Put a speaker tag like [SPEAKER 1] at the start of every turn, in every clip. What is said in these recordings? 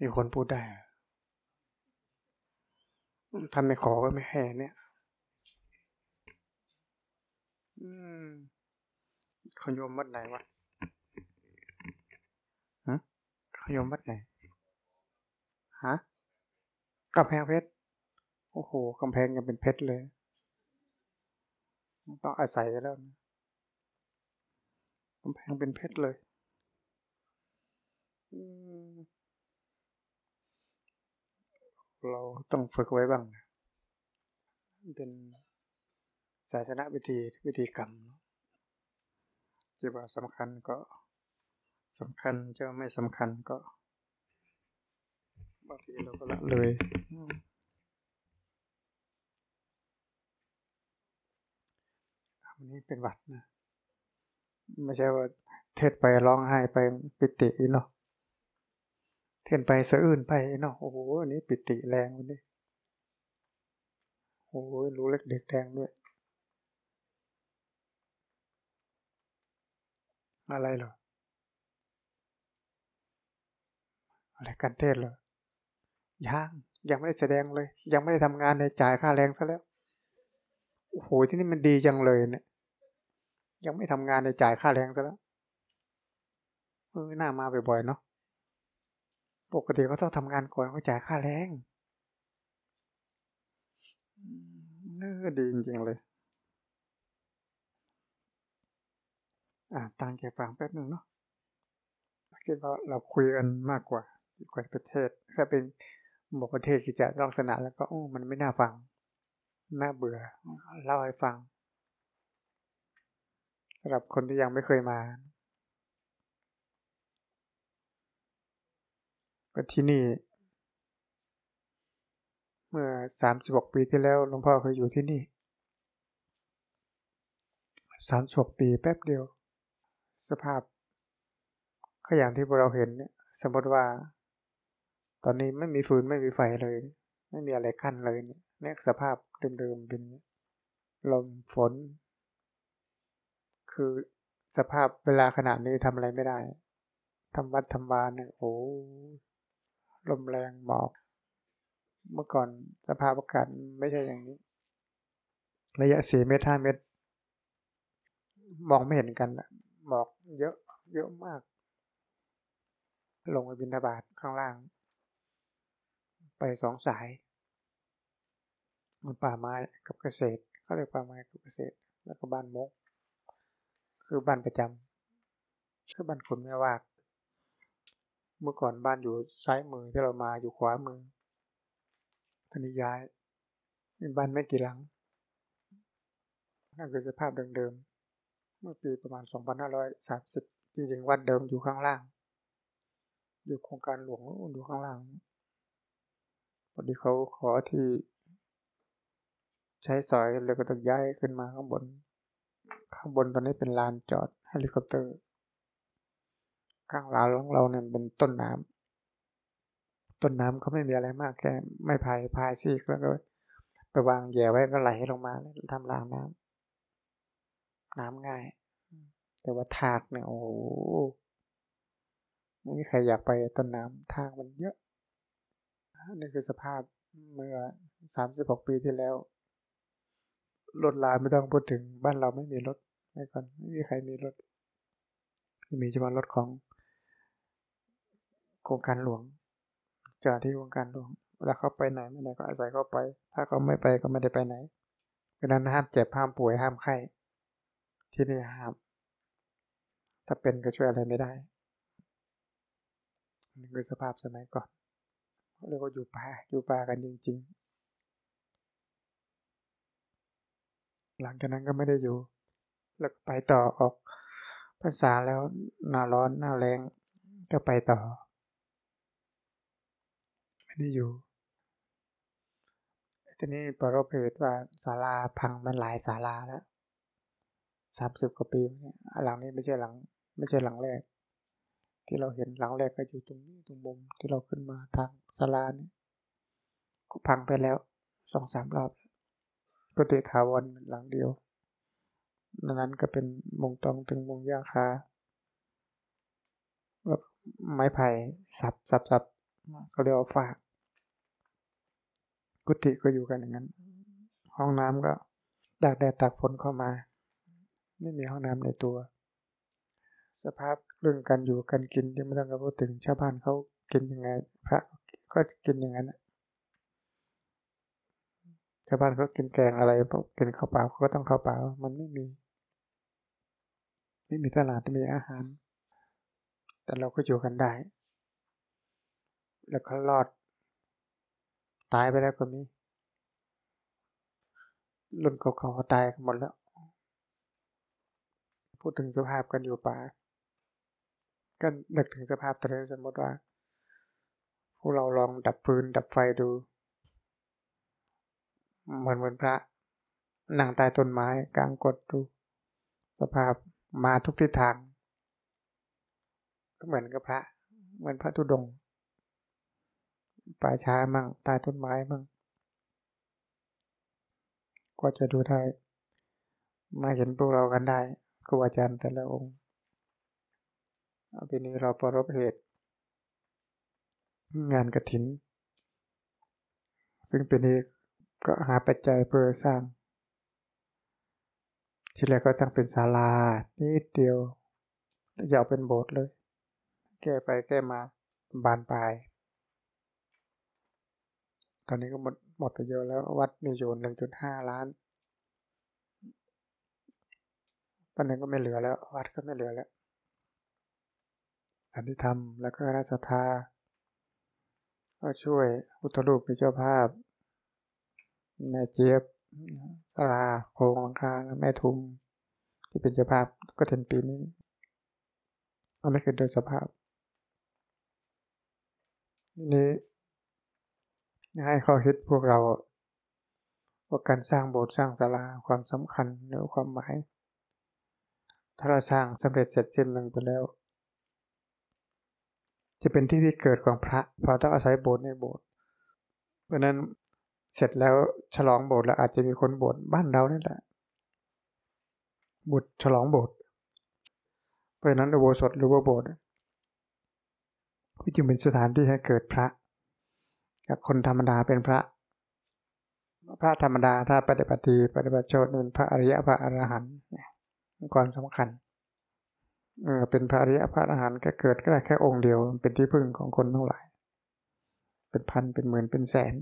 [SPEAKER 1] มีคนพูดได้ทำไม่ขอก็ไม่ให้เนี่ยเขาโยมวัดไหนวะฮะเขาโยมวัดไหน ฮะกำแพงเพชร โอ้โหกำแพงยังเป็นเพชรเลย ต้องอาศัยแล้วกำแพงเป็นเพชรเลย เราต้องฝึกไว้บ้าง เป็นศาสนาวิธีวิธีกรรมที่ว่าสำคัญก็สำคัญจะไม่สำคัญก็บางทีเราก็ละเลยวันนี้เป็นวัดนะ ไม่ใช่ว่าเทศไปร้องไห้ไปปิติเนาะ เทศไปสะอื้นไปเนาะโอ้โหอันนี้ปิติแรงวันนี้โอ้โหรู้เล็กเด็กแดงด้วย อะไรเหรออะไรกันเทศเหรอยังยังไม่ได้แสดงเลย ยังไม่ได้ทำงานในจ่ายค่าแรงซะแล้วโอ้โหที่นี่มันดีจังเลยเนี่ยยังไม่ทำงานในจ่ายค่าแรงซะแล้วเออหน้ามาบ่อยๆเนาะ ปกติเขาต้องทำงานก่อนเขาจ่ายค่าแรงเออดีจริงๆเลย อ่าตั้งใจฟังแป๊บหนึ่งเนาะคิดว่าเราคุยกันมากกว่าดีกว่าประเทศ ถ้าเป็นบอกประเทศกิจลักษณะแล้วก็โอ้มันไม่น่าฟัง น่าเบื่อเล่าให้ฟังสำหรับคนที่ยังไม่เคยมา ก็ที่นี่ เมื่อสามสิบกปีที่แล้วหลวงพ่อเคยอยู่ที่นี่สามสิบปีแป๊บเดียว สภาพก็อย่างที่พวกเราเห็นเนี่ยสมมติว่า ตอนนี้ไม่มีฟืนไม่มีไฟเลย ไม่มีอะไรขั้นเลยเนี่ยเนี่ยสภาพเดิมๆเป็นลมฝน คือสภาพเวลาขนาดนี้ทำอะไรไม่ได้ทำวัดทำบานเนี่ยโอ้ ลมแรงหมอก เมื่อก่อนสภาพอากาศไม่ใช่อย่างนี้ ระยะสี่เมตรห้าเมตร มองไม่เห็นกันหมอกเยอะ เยอะมาก ลงไปบินทบาทข้างล่าง ไปสองสายมันป่าไม้กับเกษตรเขาเรียกป่าไม้กับเกษตร แล้วก็บ้านมก คือบ้านประจำคือบ้านคนไม่วาก เมื่อก่อนบ้านอยู่ซ้ายมือที่เรามาอยู่ขวามือตอนนี้ย้ายมีบ้านไม่กี่หลังนั่นคือสภาพเดิมๆ เมื่อปีประมาณ 2530 จริงๆ วัดเดิมอยู่ข้างล่าง อยู่โครงการหลวงอยู่ข้างล่างพอดีเขาขอที่ใช้สอยเลยก็ต้องย้ายขึ้นมาข้างบน ข้างบนตอนนี้เป็นลานจอดเฮลิคอปเตอร์ ข้างหลานของเราเนี่ยเป็นต้นน้ำต้นน้ำเขาไม่มีอะไรมากแค่ไม่พายพายซีกแล้วก็ ไปวางแย่ไว้ก็ไหลลงมาทำรางน้ำน้ำง่าย แต่ว่าทากเนี่ยโอ้ไม่มีใครอยากไปต้นน้ำทากมันเยอะนี่คือสภาพเมื่อสามสิบหกปีที่แล้วรถลาไม่ต้องพูดถึงบ้านเราไม่มีรถไม่ก่อนไม่มีใครมีรถมีเฉพาะรถของ โครงการหลวงจอดที่โครงการหลวงเวลาเขาไปไหนไม่ไหนก็อาศัยเขาไป ถ้าเขาไม่ไปก็ไม่ได้ไปไหนเพราะนั้นห้ามเจ็บห้ามป่วยห้ามไข้ที่นี่ห้าม ถ้าเป็นก็ช่วยอะไรไม่ได้นี่คือสภาพสมัยก่อนเรียกว่าอยู่ป่าอยู่ป่ากันจริง ๆ หลังจากนั้นก็ไม่ได้อยู่ แล้วไปต่อออกภาษาแล้วหน้าร้อนหน้าแรงก็ไปต่อ ไม่ได้อยู่ทีนี้ปรบเหตุว่าศาลาพังมันหลายศาลาแล้วสามสิบกว่าปีเนี่ยหลังนี้ไม่ใช่หลัง ไม่ใช่หลังแรก ที่เราเห็นหลังแรกก็อยู่ตรงนี้ตรงมุมที่เราขึ้นมาทางศาลาเนี่ยก็พังไปแล้วสองสามรอบกุฏิถาวรหลังเดียวนั้นก็เป็นมงตองถึงมงยาคาแบบไม้ไผ่สับสับสับเขาเรียกว่าฝาก กุฏิก็อยู่กันอย่างนั้น ห้องน้ำก็ตากแดดตากฝนเข้ามา ไม่มีห้องน้ำในตัว สภาพเรื่องการอยู่การกินที่ไม่ต้องกพูดถึงชาวบ้านเขากินยังไง พระก็กินอย่างนั้นชาวบ้านเขากินแกงอะไรกินข้าวเปล่าเขาก็ต้องข้าวเปล่ามันไม่มี ไม่มีตลาดไม่มีอาหาร แต่เราก็อยู่กันได้ แล้วก็รอด ตายไปแล้วก็มี รุ่นเก่าๆตายหมดแล้ว พูดถึงสภาพกันอยู่ป่าก็นึกถึงสภาพตอนนี้สมมติว่า พวกเราลองดับฟืนดับไฟดู เหมือนเหมือนพระนั่งใต้ต้นไม้กลางกดดู สภาพมาทุกทิศทาง ก็เหมือนกับพระ เหมือนพระทุดง ป่าช้ามั่งใต้ต้นไม้มั่งก็จะดูได้มาเห็นพวกเรากันได้ครูอาจารย์แต่ละองค์ปีนี้เราประรบเหตุ งานกระถิน ซึ่งปีนี้ก็หาปัจจัยเพื่อสร้าง ทีแรกก็ตั้งเป็นศาลานิดเดียวย่าเป็นโบสถ์เลย แก้ไปแก้มาบานปลาย ตอนนี้ก็หมดหมดไปเยอะแล้ว วัดมีอยู่หนึ่งจุดห้าล้าน ตอนนี้ก็ไม่เหลือแล้ว วัดก็ไม่เหลือแล้วอันที่ทำแล้วก็รัศธาก็ช่วยอุตรูปเป็นเจ้าภาพ แม่เจี๊ยบตลาโคงลังคาแม่ทุม ที่เป็นเจ้าภาพก็ถึงปีนี้อันนี้คือโดยสภาพ นี้ ให้ข้อคิดพวกเราว่าการสร้างโบสถ์สร้างศาลาความสำคัญหรือความหมาย ถ้าเราสร้างสำเร็จเสร็จสิ้นลงไปแล้ว จะเป็นที่ที่เกิดของพระเพราะต้องอาศัยโบสถ์ในโบสถ์เพราะนั้นเสร็จแล้วฉลองโบสถ์แล้วอาจจะมีคนโบวชบ้านเรานี่แหละบุตรฉลองโบสถ์เพราะนั้นอุโบสถหรือว่าโบสถ์ที่จึงเป็นสถานที่ให้เกิดพระ กับคนธรรมดาเป็นพระ พระธรรมดาถ้าปฏิบัติปฏิบัติโชตเป็นพระอริยพระอรหันต์ความสำคัญเออเป็นพระอริยพระอรหันต์ก็เกิดก็ได้แค่องค์เดียวเป็นที่พึ่งของคนทั้งหลาย เป็นพันเป็นหมื่นเป็นแสน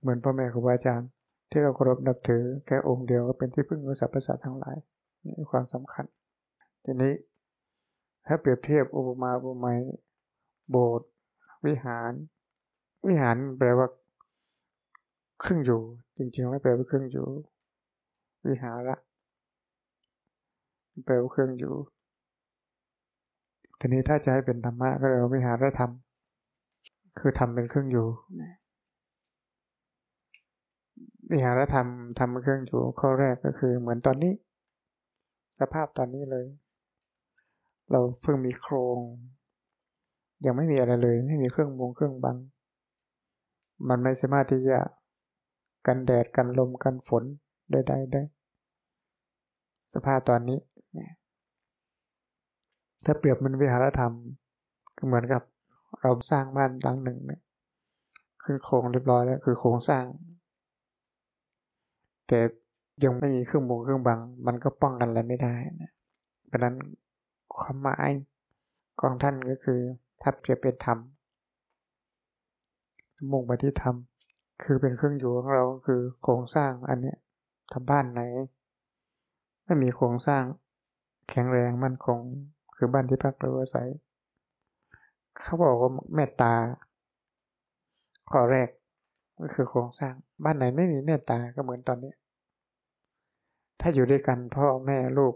[SPEAKER 1] เหมือนพ่อแม่ครูบาอาจารย์ ที่เราเคารพนับถือแค่องค์เดียวก็เป็นที่พึ่งของสรรพสัตว์ทั้งหลายนี่ความสำคัญ ทีนี้ถ้าเปรียบเทียบอุปมาอุปไมยโบสถ์ วิหาร วิหารแปลว่าครึ่งอยู่ จริงๆไม่แปลว่าครึ่งอยู่ วิหาระแปลว่าเครื่องอยู่ทีนี้ถ้าจะให้เป็นธรรมะก็เรียกว่าวิหารธรรม คือทำเป็นเครื่องอยู่วิหารธรรมทำเครื่องอยู่ข้อแรกก็คือเหมือนตอนนี้ สภาพตอนนี้เลย เราเพิ่งมีโครง ยังไม่มีอะไรเลย ไม่มีเครื่องมงเครื่องบัง มันไม่สามารถที่จะกันแดดกันลมกันฝนใดๆได้ สภาพตอนนี้ถ้าเปรียบมันวิหารธรรมก็เหมือนกับเราสร้างบ้านหลังหนึ่งเนี่ยคือโครงเรียบร้อยแล้ว คือโครงสร้าง แต่ยังไม่มีเครื่องมือเครื่องบัง มันก็ป้องกันอะไรไม่ได้นะเพราะนั้นความหมายของท่านก็คือ ถ้าเปรียบเป็นธรรมมุ่งไปที่ธรรมคือเป็นเครื่องอยู่ของเราคือโครงสร้างอันเนี้ยทำบ้านไหนไม่มีโครงสร้างแข็งแรงมั่นคงคือบ้านที่พักเราอาศัยเขาบอกว่าเมตตา ข้อแรกก็คือโครงสร้างบ้านไหนไม่มีเมตตาก็เหมือนตอนนี้ ถ้าอยู่ด้วยกันพ่อแม่ลูก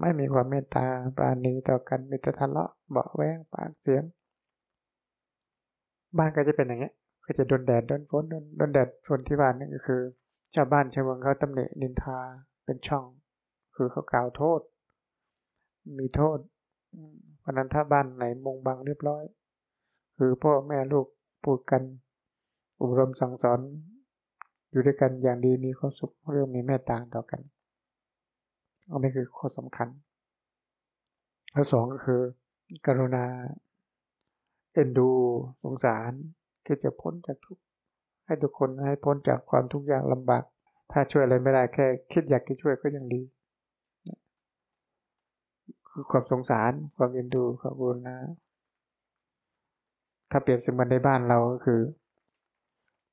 [SPEAKER 1] ไม่มีความเมตตาปราณีต่อกันมีแต่ทะเลาะเบาแวงปากเสียง บ้านก็จะเป็นอย่างเงี้ย ก็จะโดนแดดโดนฝนโดนแดดฝนที่บ้านนี่นก็คือชาวบ้านชาวเมืองเขาตำหนินินทาเป็นช่อง คือเขากล่าวโทษ มีโทษเพราะนั้นถ้าบ้านไหนมงบังเรียบร้อย คือพ่อแม่ลูกพูดกันอบรมสั่งสอน อยู่ด้วยกันอย่างดีมีความสุขเรื่องมีเมตตาต่อกัน อันนี้คือข้อสำคัญข้อสองก็คือ กรุณา เอ็นดู สงสารคือจะพ้นจากทุกข์ให้ทุกคนให้พ้นจากความทุกข์ยากลำบาก ถ้าช่วยอะไรไม่ได้แค่คิดอยากจะช่วยก็ยังดี คือความสงสาร ความเอ็นดูความกรุณาถ้าเปรียบเสมือนในบ้านเราก็คือ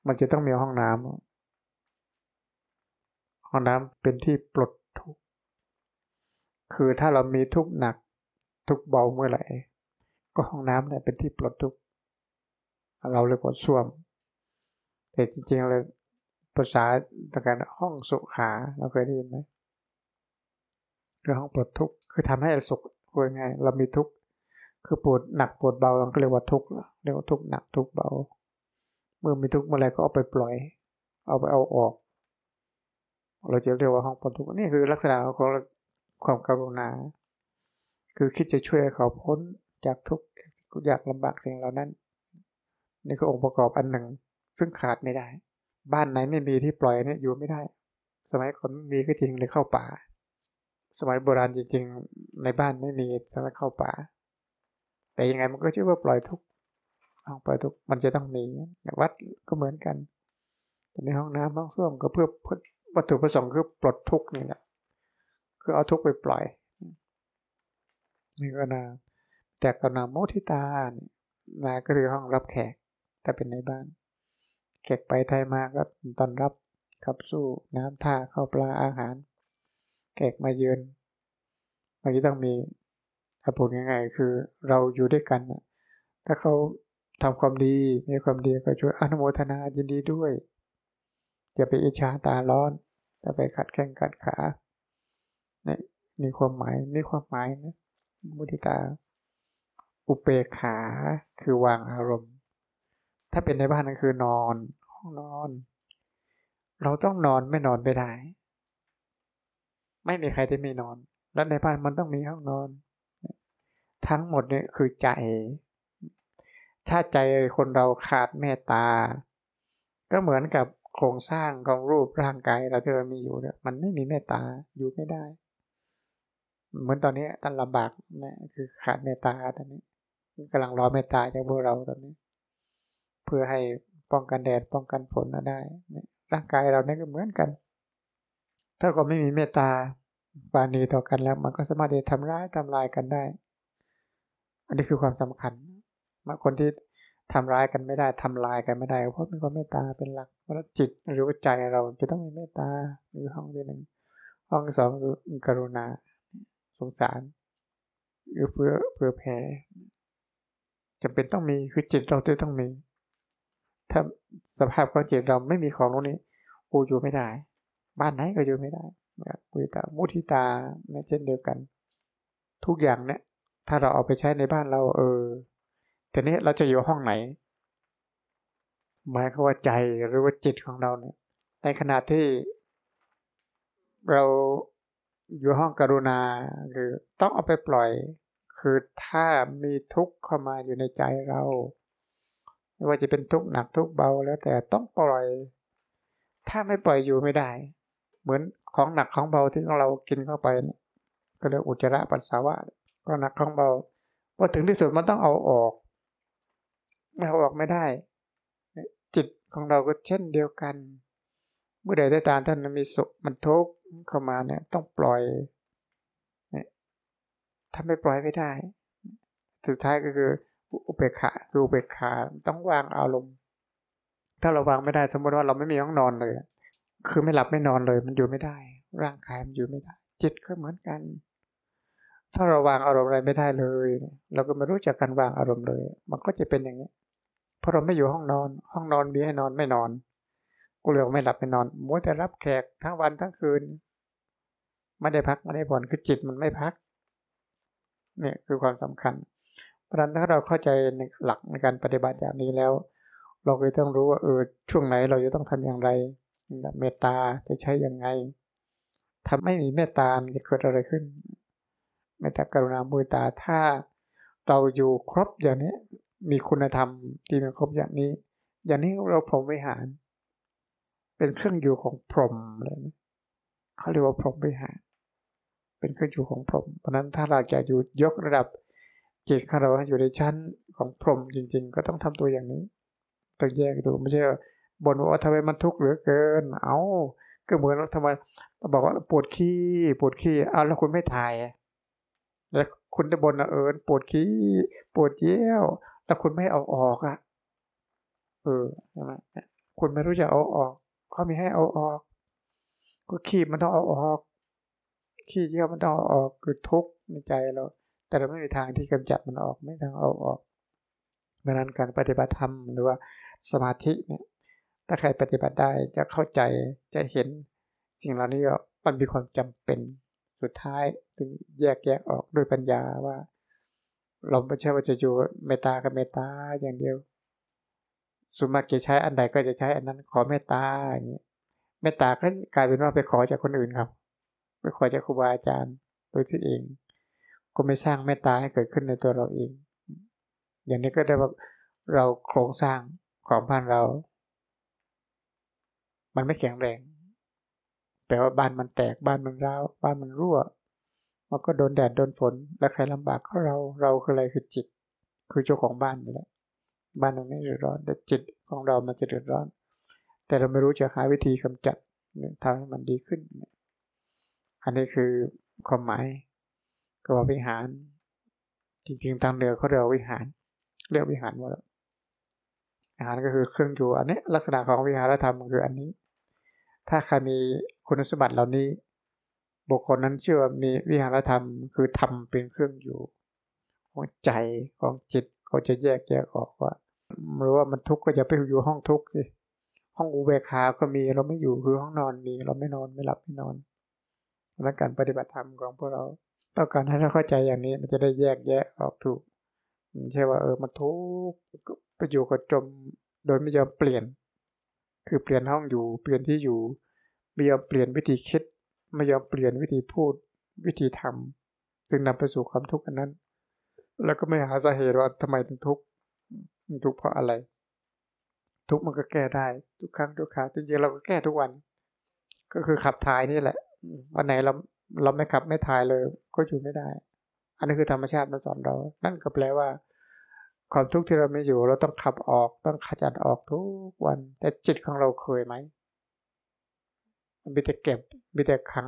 [SPEAKER 1] มันจะต้องมีห้องน้ำห้องน้ำเป็นที่ปลด คือถ้าเรามีทุกข์หนักทุกข์เบาเมื่อไหร่ ก็ห้องน้ำเนี่ยเป็นที่ปลดทุกข์เราเรียกว่าส้วม แต่จริงๆเลยภาษาตะการห้องสุขาเราเคยได้ยินไหมคือห้องปลดทุกข์คือทำให้สุขพูดง่ายเรามีทุกข์คือปวดหนักปวดเบาเราก็เรียกว่าทุกข์เรียกว่าทุกข์หนักทุกข์เบา เมื่อมีทุกข์เมื่อไรก็เอาไปปล่อย เอาไปเอาออก เราจะเรียกว่าห้องปลดทุกข์นี่คือลักษณะของ ความกรุณา คือคิดจะช่วยเขาพ้นจากทุกข์อยากลำบากสิ่งเหล่านั้น นี่คือองค์ประกอบอันหนึ่ง ซึ่งขาดไม่ได้ บ้านไหนไม่มีที่ปล่อยเนี่ยอยู่ไม่ได้ สมัยก่อนมีก็จริงเลยเข้าป่า สมัยโบราณจริง ๆ ในบ้านไม่มีสมัยเข้าป่า แต่ยังไงมันก็ชื่อว่าปล่อยทุกห้องปล่อยทุกข์มันจะต้องมีวัดก็เหมือนกันในห้องน้ำห้องส้วมก็เพื่อวัตถุประสงค์คือปลดทุกข์นี่แหละ คือเอาทุกไปปล่อยนี่ก็นาแต่กนาโมทิตานาก็คือห้องรับแขกถ้าเป็นในบ้าน แขกไปไทยมาก็ตอนรับขับสู้น้ำท่าข้าวปลาอาหาร แขกมาเยือนมันจะต้องมีถ้าพูดง่ายๆคือเราอยู่ด้วยกัน ถ้าเขาทำความดีมีความดีก็ช่วยอนุโมทนายินดีด้วย อย่าไปอิจฉาตาร้อนจะไปขัดแข้งขัดขา นี่มีความหมายมีความหมายนะมุทิตา อุเปกขาคือวางอารมณ์ ถ้าเป็นในบ้านนั่นคือนอน ห้องนอน เราต้องนอนไม่นอนไม่ได้ ไม่มีใครที่ไม่นอน แล้วในบ้านมันต้องมีห้องนอน ทั้งหมดเนี่ยคือใจ ถ้าใจคนเราขาดเมตตา ก็เหมือนกับโครงสร้างของรูปร่างกายเราที่เรามีอยู่เนี่ยมันไม่มีเมตตาอยู่ไม่ได้ เหมือนตอนนี้ท่านลำบากนะคือขาดเมตตาตอนนี้กำลังรอเมตตาจากพวกเราตอนนี้ เพื่อให้ป้องกันแดดป้องกันฝนได้ร่างกายเราเนี่ยก็เหมือนกัน ถ้าเราไม่มีเมตตาปานีต่อกันแล้ว มันก็สามารถจะทำร้ายทำลายกันได้ อันนี้คือความสำคัญมาคนที่ทำร้ายกันไม่ได้ทำลายกันไม่ได้ เพราะมีความเมตตาเป็นหลักเพราะจิตหรือว่าใจเราจะต้องมีเมตตาหรือห้องที่หนึ่งห้องสองคือกรุณา สงสารหรือเพื่อเพื่อแผ่จำเป็นต้องมีคือจิตเราจะต้องมี ถ้าสภาพของจิตเราไม่มีของตรงนี้กูอยู่ไม่ได้ บ้านไหนก็อยู่ไม่ได้มุทิตามุทิตาเช่นเดียวกัน ทุกอย่างเนี่ย ถ้าเราเอาไปใช้ในบ้านเราเออแต่นี้เราจะอยู่ห้องไหน หมายความว่าใจหรือว่าจิตของเราเนี่ย ในขณะที่เรา อยู่ห้องกรุณาคือต้องเอาไปปล่อย คือถ้ามีทุกข์เข้ามาอยู่ในใจเราไม่ว่าจะเป็นทุกข์หนักทุกข์เบาแล้วแต่ต้องปล่อย ถ้าไม่ปล่อยอยู่ไม่ได้ เหมือนของหนักของเบาที่เรากินเข้าไปก็เรียกอุจจาระปัสสาวะก็หนักของเบาพอถึงที่สุดมันต้องเอาออกไม่เอาออกไม่ได้ จิตของเราก็เช่นเดียวกัน เมื่อใดได้ตามท่านมีสุขมันทุกข์เข้ามาเนี่ยต้องปล่อยถ้าไม่ปล่อยไม่ได้ สุดท้ายก็คืออุเบกขาคืออุเบกขาต้องวางอารมณ์ ถ้าเราวางไม่ได้สมมติว่าเราไม่มีห้องนอนเลย คือไม่หลับไม่นอนเลย มันอยู่ไม่ได้ ร่างกายมันอยู่ไม่ได้ จิตก็เหมือนกัน ถ้าเราวางอารมณ์อะไรไม่ได้เลย เราก็ไม่รู้จักการวางอารมณ์เลย มันก็จะเป็นอย่างนี้เพราะเราไม่อยู่ห้องนอน ห้องนอนมีให้นอนไม่นอน กูเลยไม่หลับไม่นอนมัวแต่รับแขกทั้งวันทั้งคืน ไม่ได้พักไม่ได้ผ่อนคือจิตมันไม่พักเนี่ยคือความสำคัญ เพราะฉะนั้นถ้าเราเข้าใจในหลักในการปฏิบัติอย่างนี้แล้ว เราก็ต้องรู้ว่าเออช่วงไหนเราจะต้องทำอย่างไรเมตตาจะใช้อย่างไงทำไม่มีเมตตามจะเกิดอะไรขึ้นเมตตากรุณาบุตาถ้าเราอยู่ครบอย่างนี้มีคุณธรรมที่มันครบอย่างนี้ อย่างนี้เราพรหมวิหาร เป็นเครื่องอยู่ของพรหมเลยเขาเรียกว่าพรหมวิหารเป็นเครื่องอยู่ของพรหมเพราะนั้นถ้าเราจะอยู่ยกระดับจิตของเราอยู่ในชั้นของพรหมจริง ๆ ก็ต้องทำตัวอย่างนี้ต้องแยกตัวไม่ใช่บนว่าทำไมมันทุกข์เหลือเกิน เอาก็เหมือนว่าทำไมบอกว่าปวดขี้ปวดขี้เอาแล้วคุณไม่ถ่ายแล้วคุณจะบ่นเอิญปวดขี้ปวดเยี่ยวแล้วคุณไม่เอาออกอะเออใช่ไหมคุณไม่รู้จะเอาออก เขาม่ให้เอาออก ก็ขี้มันต้องเอาออก ขี้เยี่ยวมันต้องเอาออกคือทุกข์ในใจเรา แต่เราไม่มีทางที่กำจัดมันออกไม่ทางเอาออกเพราะนั้นการปฏิบัติธรรมหรือว่าสมาธิเนี่ยถ้าใครปฏิบัติได้จะเข้าใจจะเห็นสิ่งเหล่านี้มันมีความจำเป็นสุดท้ายถึงแยกแยะออกด้วยปัญญาว่า เราไม่ใช่ว่าจะอยู่เมตตากับเมตตาอย่างเดียว สุมาเกใช้อันใดก็จะใช้อันนั้น ขอเมตตาอย่างนี้เมตตาก็กลายเป็นว่าไปขอจากคนอื่นครับ ไปขอจากครูบาอาจารย์โดยที่เอง ก็ไม่สร้างเมตตาให้เกิดขึ้นในตัวเราเอง อย่างนี้ก็ได้ว่าเราโครงสร้างของบ้านเรา มันไม่แข็งแรงแปลว่าบ้านมันแตกบ้านมันร้าวบ้านมันรั่ว มันก็โดนแดดโดนฝน แล้วใครลำบากก็เราเราคืออะไรคือจิต คือเจ้าของบ้านนี่แหละ บ้านมันไม่เดือดร้อน แต่จิตของเรามันจะเดือดร้อน แต่เราไม่รู้จะหาวิธีกำจัดทำให้มันดีขึ้น อันนี้คือความหมายก็ว่าวิหาร จริงๆทางเหนือเขาเรียกวิหาร เรียกวิหารว่าวิหารก็คือเครื่องอยู่อันนี้ลักษณะของวิหารธรรมคืออันนี้ ถ้าใครมีคุณสมบัติเหล่านี้ บุคคลนั้นเชื่อมีวิหารธรรม คือทำเป็นเครื่องอยู่ ของใจของจิต เขาจะแยกแยกออกว่าหรือว่ามันทุกข์ก็จะไปอยู่ห้องทุกข์สิห้องอุเบกขาก็มีเราไม่อยู่คือห้องนอนมีเราไม่นอนไม่หลับไม่นอนและการปฏิบัติธรรมของพวกเราต้องการให้เราเข้าใจอย่างนี้มันจะได้แยกแยะออกถูกไม่ใช่ว่าเออมันทุกข์ไปอยู่กับจมโดยไม่ยอมเปลี่ยน คือเปลี่ยนห้องอยู่เปลี่ยนที่อยู่ไม่ยอมเปลี่ยนวิธีคิดไม่ยอมเปลี่ยนวิธีพูดวิธีทำซึ่งนำไปสู่ความทุกข์อันนั้น แล้วก็ไม่หาสาเหตุว่าทำไมถึงทุกข์ทุกข์เพราะอะไร ทุกข์มันก็แก้ได้ทุกครั้งทุกคราวจริงๆเราก็แก้ทุกวัน ก็คือขับถ่ายนี่แหละวันไหนเราเราไม่ขับไม่ถ่ายเลย ก็อยู่ไม่ได้ อันนี้คือธรรมชาติมันสอนเรา นั่นก็แปลว่า ความทุกข์ที่เราไม่อยู่ เราต้องขับออกต้องขจัดออกทุกวัน แต่จิตของเราเคยไหมมีแต่เก็บมีแต่ขัง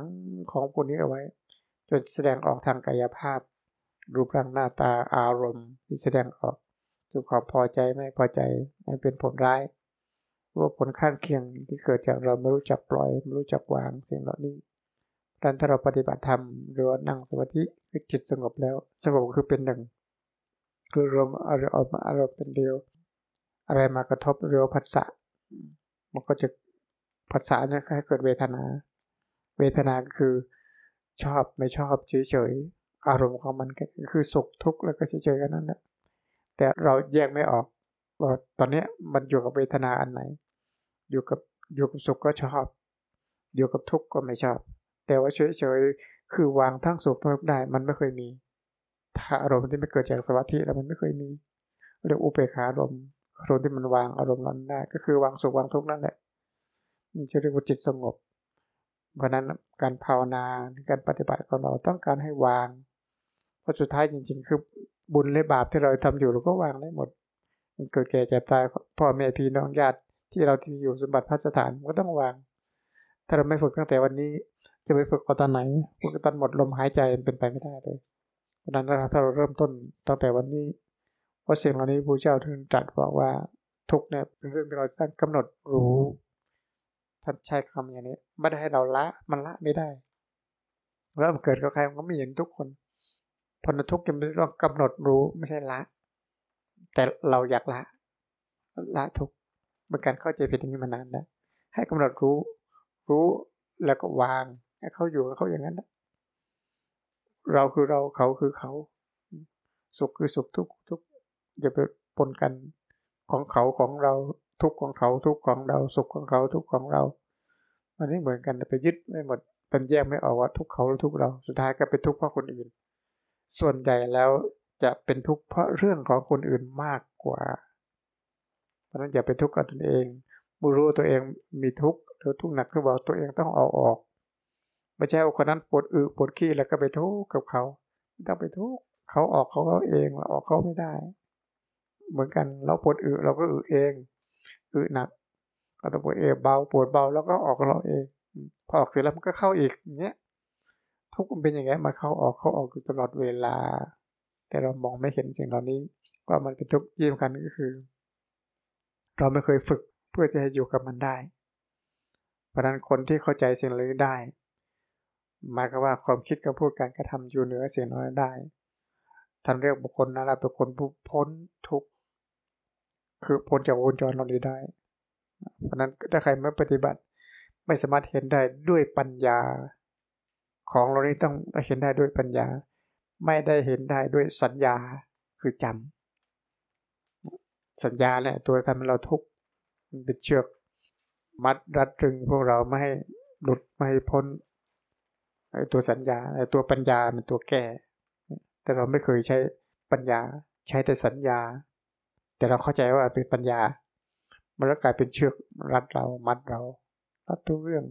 [SPEAKER 1] ของพวกนี้เอาไว้จนแสดงออกทางกายภาพ รูปร่างหน้าตาอารมณ์ที่แสดงออกถึงความพอใจไม่พอใจไม่เป็นผลร้ายว่าผลข้างเคียงที่เกิดจากเราไม่รู้จักปล่อยไม่รู้จักวางสิ่งเหล่านี้ดังถ้าเราปฏิบัติธรรมหรือนั่งสมาธิจิตสงบแล้วสงบคือเป็นหนึ่ง คือรวมอารมณ์อารมณ์เป็นเดียว อะไรมากระทบเรียวผัสสะมันก็จะผัสสะนี่ให้เกิดเวทนา เวทนาคือชอบไม่ชอบเฉยๆ อารมณ์ของมันก็คือสุขทุกข์แล้วก็เฉยๆกันนั่นแหละแต่เราแยกไม่ออกว่าตอนนี้มันอยู่กับเวทนาอันไหน อยู่กับอยู่กับสุขก็ชอบ อยู่กับทุกข์ก็ไม่ชอบ แต่ว่าเฉยๆคือวางทั้งสุขทั้งทุกข์ได้มันไม่เคยมี ถ้าอารมณ์ที่ไม่เกิดจากสมาธิแล้วมันไม่เคยมีเรียกอุเบกขาอารมณ์อารมณ์ที่มันวางอารมณ์นั้นได้ ก็คือวางสุขวางทุกข์นั่นแหละมันจะเรียกว่าจิตสงบ เพราะนั้นการภาวนาการปฏิบัติของเราต้องการให้วาง เพราะสุดท้ายจริง ๆ คือบุญและบาปที่เราทำอยู่เราก็วางได้หมด มันเกิดแก่เจ็บตายพ่อแม่พี่น้องญาติที่เราที่อยู่สมบัติพัสถานก็ต้องวาง ถ้าเราไม่ฝึกตั้งแต่วันนี้ จะไปฝึกเอาตอนไหนฝึกตอนหมดลมหายใจเป็นไปไม่ได้เลยเพราะนั้นถ้าเราเริ่มต้นตั้งแต่วันนี้ว่าสิ่งเหล่านี้พระเจ้าถึงตรัสบอกว่าทุกเนี่ยเป็นเรื่องที่เราต้องกำหนดรู้ท่านใช้คำอย่างนี้ ไม่ได้ให้เราละมันละไม่ได้ว่ามันเกิดกับใครมันก็ไม่เห็นทุกคน พอทุกข์จะไม่ต้องกำหนดรู้ไม่ใช่ละ แต่เราอยากละ ละทุกข์เมื่อการเข้าใจผิดอย่างนี้มานานแล้วให้กำหนดรู้ รู้แล้วก็วางให้เขาอยู่กับเขาอย่างนั้นนะเราคือเราเขาคือเขา สุขคือสุขทุกทุกอย่าไปปนกันของเขาของเราทุกของเขาทุกของเรา สุขของเขาทุกของเรา มันไม่เหมือนกันไปยึดไม่หมดเป็นแยกไม่ออกว่าทุกเขาหรือทุกเรา สุดท้ายก็เป็นทุกข์เพราะคนอื่น ส่วนใหญ่แล้วจะเป็นทุกข์เพราะเรื่องของคนอื่นมากกว่า เพราะนั้นอย่าไปทุกข์กับตนเองบูรู้ตัวเองมีทุกข์หรือทุกข์หนักคือบอกตัวเองต้องเอาออก ไม่ใช่ว่าคนนั้นปวดอึปวดขี้แล้วก็ไปทุกข์กับเขาไม่ต้องไปทุกข์เขาออกเขาเองเราออกเขาไม่ได้ เหมือนกันเราปวดอึเราก็อึเองอึหนักก็ต้องปวดเองเบาปวดเบาแล้วก็ออกเราเอง พอออกเสร็จแล้วมันก็เข้าอีกอย่างเงี้ย ทุกข์มันเป็นอย่างเงี้มันเข้าออกเข้าออกอยู่ตลอดเวลา แต่เรามองไม่เห็นสิ่งเหล่านี้ว่ามันเป็นทุกข์ยิ่งกันก็คือ เราไม่เคยฝึกเพื่อจะให้อยู่กับมันได้ เพราะนั้นคนที่เข้าใจสิ่งเหล่านี้ได้หมายก็ว่าความคิดกับพูดการกระทำอยู่เหนือสิ่งนั้นได้ท่านเรียกบุคคลนั้นเป็นคนผู้พ้นทุกข์คือพ้นจากวงจรเราได้ เพราะนั้นถ้าใครไม่ปฏิบัติไม่สามารถเห็นได้ด้วยปัญญา ของเรานี้ต้องเห็นได้ด้วยปัญญา ไม่ได้เห็นได้ด้วยสัญญาคือจำสัญญาเนี่ยตัวทำให้เราทุกข์มันเป็นเชือก มัดรัดรึงพวกเราไม่ให้หลุดไม่ให้พ้นไอ้ตัวสัญญาไอ้ตัวปัญญาเป็นตัวแก้ แต่เราไม่เคยใช้ปัญญาใช้แต่สัญญา แต่เราเข้าใจว่าเป็นปัญญา มันก็กลายเป็นเชือกรัดเรามัดเรารัดทุกเรื่อง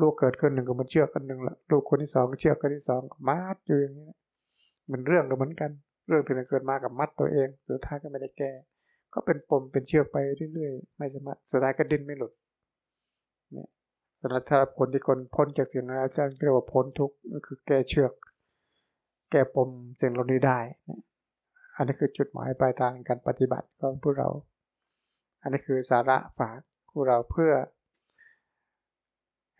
[SPEAKER 1] ลูกเกิดขึ้นหนึ่งก็มันเชือกกันหนึ่งละลูกคนที่สองก็เชือกคนที่สองมัดอยู่อย่างนี้มันเรื่องเหมือนกัน เรื่องที่เกิดมากับมัดตัวเอง สุดท้ายก็ไม่ได้แก้ ก็เป็นปมเป็นเชือกไปเรื่อยๆไม่สามารถสุดท้ายก็ดิ้นไม่หลุดเนี่ยสำหรับถ้าคนที่คนพ้นจากสิ่งนั้นจะเรียกว่าพ้นทุกข์ก็คือแก้เชือก แก้ปมสิ่งเหล่านี้ได้อันนี้คือจุดหมายปลายทางการปฏิบัติของพวกเรา อันนี้คือสาระฝากพวกเราเพื่อ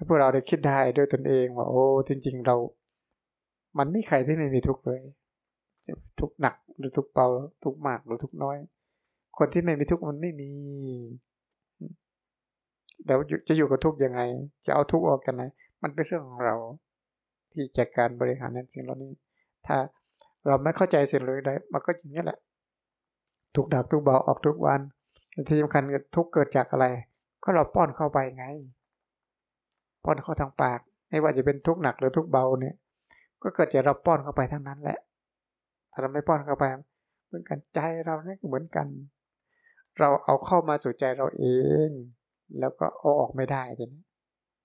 [SPEAKER 1] ให้พวกเราได้คิดได้ด้วยตนเองว่าโอ้จริง ๆ เรา มันไม่ใครที่ไม่มีทุกข์เลย ทุกหนักหรือทุกเบาทุกมากหรือทุกน้อย คนที่ไม่มีทุกข์มันไม่มีแล้วจะอยู่กับทุกข์ยังไง จะเอาทุกข์ออกกันไหนมันเป็นเรื่องของเราที่จัดการบริหารนั้นสิ่งเหล่านี้ ถ้าเราไม่เข้าใจสิ่งเหล่านี้มันก็อย่างนี้แหละ ทุกดักทุกเบาออกทุกวันที่สำคัญทุกเกิดจากอะไร ก็เราป้อนเข้าไปไง ป้อนเข้าทางปาก ไม่ว่าจะเป็นทุกหนักหรือทุกเบาเนี่ย ก็เกิดจากเราป้อนเข้าไปทั้งนั้นแหละ ถ้าเราไม่ป้อนเข้าไปเหมือนกันใจเราเนี่ยเหมือนกัน เราเอาเข้ามาสู่ใจเราเอง แล้วก็เอาออกไม่ได้ทีนี้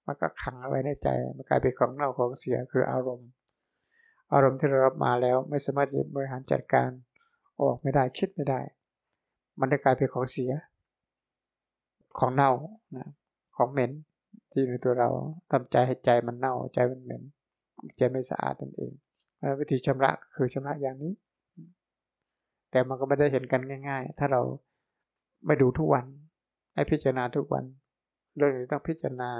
[SPEAKER 1] มันก็ขังเอาไว้ในใจ มันกลายเป็นของเน่าของเสียคืออารมณ์ อารมณ์ที่เรารับมาแล้วไม่สามารถบริหารจัดการออกไม่ได้คิดไม่ได้ มันจะกลายเป็นของเสีย ของเน่านะของเหม็น ที่ในตัวเราทำใจให้ใจมันเน่าใจมันเหม็นใจไม่สะอาดนั่นเองวิธีชำระคือชำระอย่างนี้ แต่มันก็ไม่ได้เห็นกันง่าย ๆ ถ้าเราไม่ดูทุกวันให้พิจารณาทุกวัน เรื่องนี้ต้องพิจารณา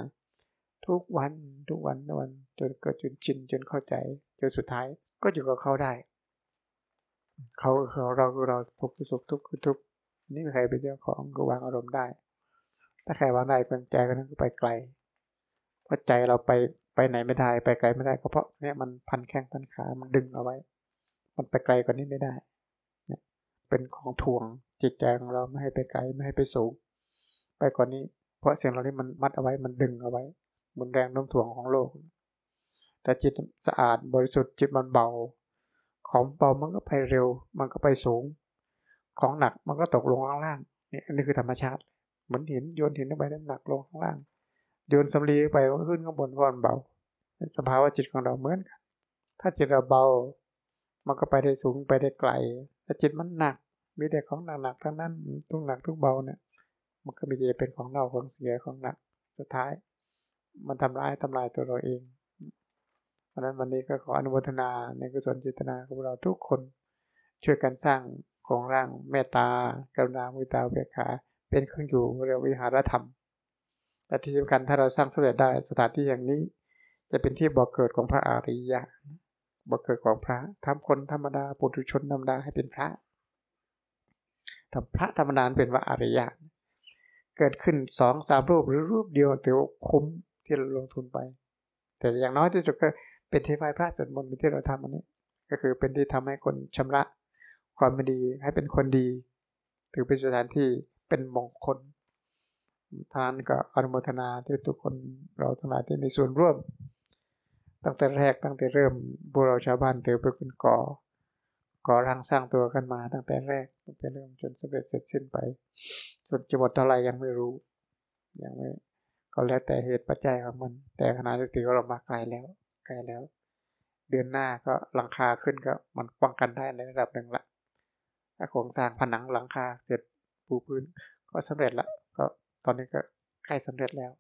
[SPEAKER 1] ทุกวันทุกวันทุกวันจนเกิดจนชินจนเข้าใจจนสุดท้ายก็อยู่กับเขาได้ เขาคือเราเราทุกข์สุขทุกข์คือทุกข์นี่ใครเป็นเจ้าของก็วางอารมณ์ได้ ถ้าใครวางได้เป็นใจก็นั้นก็ไปไกล เพราะใจเราไปไปไหนไม่ได้ ไปไกลไม่ได้ก็เพราะเนี่ยมันพันแข้งพันขา มันดึงเอาไว้ มันไปไกลกว่านี้ไม่ได้เนี่ยเป็นของทวงจิตใจของเราไม่ให้ไปไกลไม่ให้ไปสูง ไปกว่านี้ เพราะเสียงเหล่านี้มันมัดเอาไว้มันดึงเอาไว้บนแรงโน้มถ่วงของโลก แต่จิตสะอาดบริสุทธิ์จิตมันเบา ของเบามันก็ไปเร็ว มันก็ไปสูง ของหนักมันก็ตกลงข้างล่างนี่อันนี้คือธรรมชาติ เหมือนหินโยนหินลงไปน้ำหนักลงข้างล่าง โยนสำลีไปมันขึ้นข้างบนเพราะมันเบา สภาวะจิตของเราเหมือนกัน ถ้าจิตเราเบา มันก็ไปได้สูงไปได้ไกลแต่จิตมันหนัก มีแต่ของหนักๆทั้งนั้นทุกหนักทุกเบาเนี่ย มันก็มีจะเป็นของเน่าของเสียของหนักสุดท้าย มันทำร้ายทำลายตัวเราเอง เพราะนั้นวันนี้ก็ขออนุโมทนาในกุศลจิตนาของเราทุกคน ช่วยกันสร้างของร่างเมตตากรุณามุตาเบียขา เป็นเครื่องอยู่เรียกวิหารธรรม และที่สำคัญถ้าเราสร้างสำเร็จได้สถานที่อย่างนี้ จะเป็นที่บ่อกเกิดของพระอริยะบ่อกเกิดของพระทำคนธรรมดาปุถุชนธรรมดาให้เป็นพระทำพระธรรมดาเป็นพระอริยะเกิดขึ้นสองสามรูปหรือรูปเดียวถือว่าคุ้มที่เราลงทุนไป แต่อย่างน้อยที่สุดก็เป็นเทวายพระสวดมนต์ที่เราทำอันนี้ ก็คือเป็นที่ทำให้คนชำระความไม่ดีให้เป็นคนดี ถือเป็นสถานที่เป็นมงคล ทานก็อนุโมทนาที่ทุกคนเราทั้งหลายที่มีส่วนร่วม ตั้งแต่แรกตั้งแต่เริ่มพวกเราชาวบ้านถือเป็นก่อก่อร่างสร้างตัวกันมาตั้งแต่แรกตั้งแต่เริ่มจนสำเร็จเสร็จสิ้นไป ส่วนจะหมดเท่าไหร่ยังไม่รู้ยังไม่ก็แล้วแต่เหตุปัจจัยของมัน แต่ขณะที่ถือว่าเรามาไกลแล้วไกลแล้ว เดือนหน้าก็หลังคาขึ้นก็มันป้องกันได้ในระดับหนึ่งละถ้าโครงสร้างผนังหลังคาเสร็จปูพื้นก็สำเร็จละก็ ตอนนี้ก็ใกล้สำเร็จแล้ว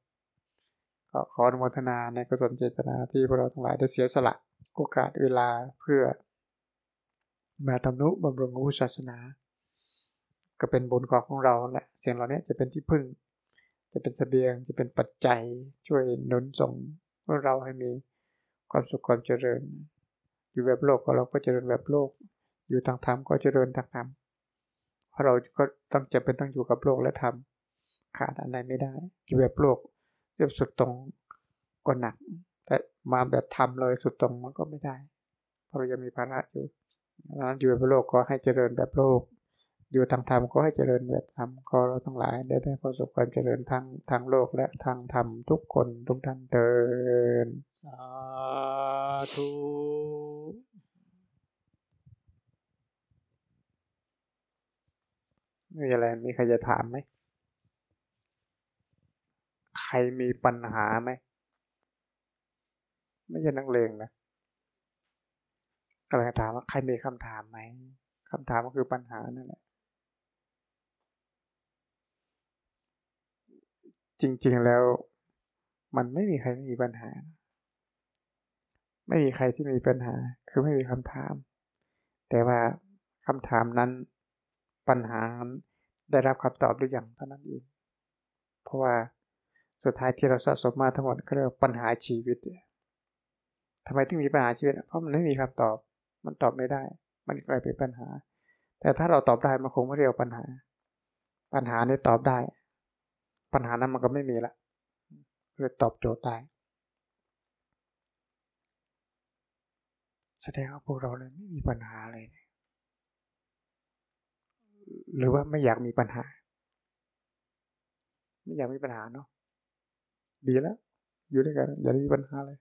[SPEAKER 1] ก็ขออนุโมทนาในกุศลเจตนาที่พวกเราทั้งหลายได้เสียสละโอกาสเวลาเพื่อ มาทำนุบำรุงพุทธศาสนา ก็เป็นบุญของของเราแหละเสียงเหล่านี้จะเป็นที่พึ่ง จะเป็นเสบียงจะเป็นปัจจัยช่วยหนุนส่งพวกเราให้มีความสุขความเจริญ อยู่แบบโลกก็เราก็เจริญแบบโลก อยู่ทางธรรมก็เจริญทางธรรมเพราะเราก็ต้องจะเป็นต้องอยู่กับโลกและธรรม ขาดอันไหนไม่ได้อยู่แบบโลกเรียบสุดตรงก็หนัก แต่มาแบบธรรมเลยสุดตรงมันก็ไม่ได้เพราะเรายังมีภาระอยู่ดังนั้นอยู่แบบโลกก็ให้เจริญแบบโลก อยู่ทางธรรมก็ให้เจริญแบบธรรมก็เราทั้งหลายได้ได้ประสบความเจริญทั้งทางโลกและทางธรรมทุกคนทุกท่านเดิน
[SPEAKER 2] สาธุ
[SPEAKER 1] มีอะไรมีใครจะถามไหม ใครมีปัญหาไหม ไม่ใช่นักเลงนะอะไรถามว่าใครมีคำถามไหมคำถามก็คือปัญหานั่นแหละ จริง ๆ แล้ว มันไม่มีใครไม่มีปัญหา ไม่มีใครที่มีปัญหา คือไม่มีคำถาม แต่ว่าคำถามนั้นปัญหานั้นได้รับคำตอบหรือยังเท่านั้นเอง เพราะว่า สุดท้ายที่เราสะสมมาทั้งหมดก็เรียกปัญหาชีวิตทำไมถึงมีปัญหาชีวิต เพราะมันไม่มีคำตอบ มันตอบไม่ได้ มันกลายเป็นปัญหา แต่ถ้าเราตอบได้มันคงไม่เรียกปัญหา ปัญหานี้ตอบได้ ปัญหานั้นมันก็ไม่มีละเลยตอบโจทย์ได้แสดงว่าพวกเราเลยไม่มีปัญหาเลย หรือว่าไม่อยากมีปัญหา ไม่อยากมีปัญหาเนาะ ดีแล้ว อยู่ด้วยกัน อย่ามีปัญหาเลย